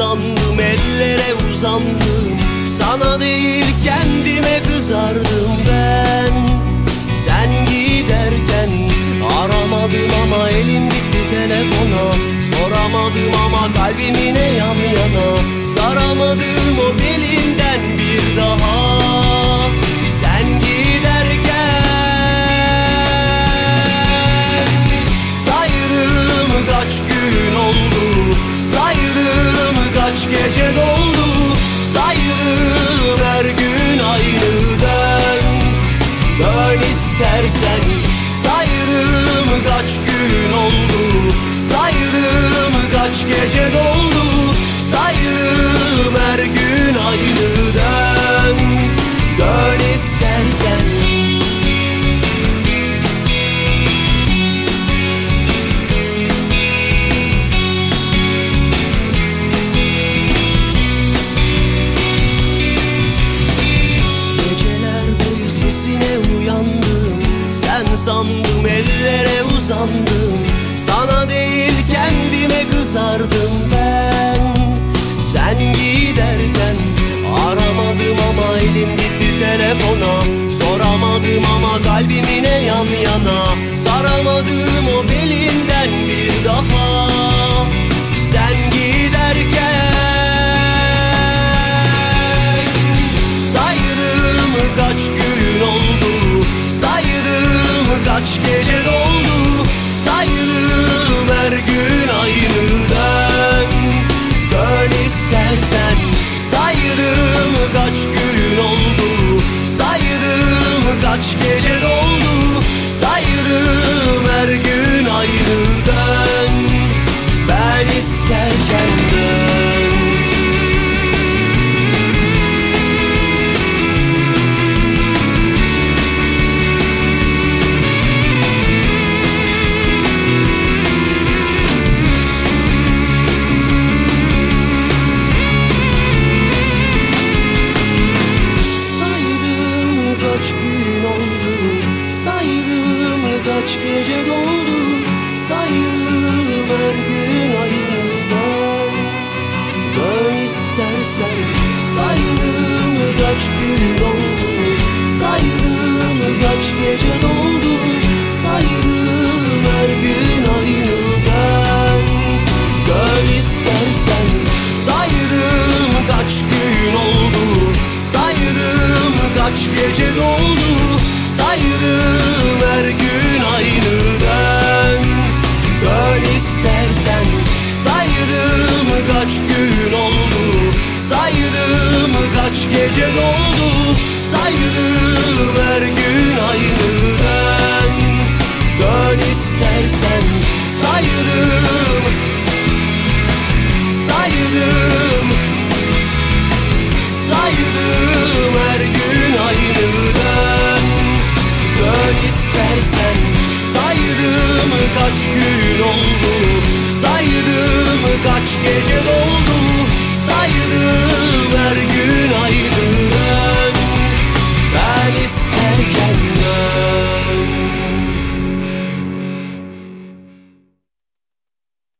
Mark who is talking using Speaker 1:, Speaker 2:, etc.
Speaker 1: Sandım ellere uzandım. Sana değil kendime kızardım ben. Sen giderken aramadım ama elim gitti telefona. Soramadım ama kalbimine yan yana. Saramadım o belinden istersen Saydım kaç gün oldu? Saydım kaç gece doldu uzandım Sana değil kendime kızardım ben. Sen giderken aramadım ama elim gitti telefona. Soramadım ama kalbimine yan yana Saramadım o belinden bir daha kaç gece doldu Saydım her gün aynıdan Dön istersen Saydım kaç gün oldu Saydım kaç gece doldu gece doldu Saydım her gün aynı dön Dön istersen Saydım Like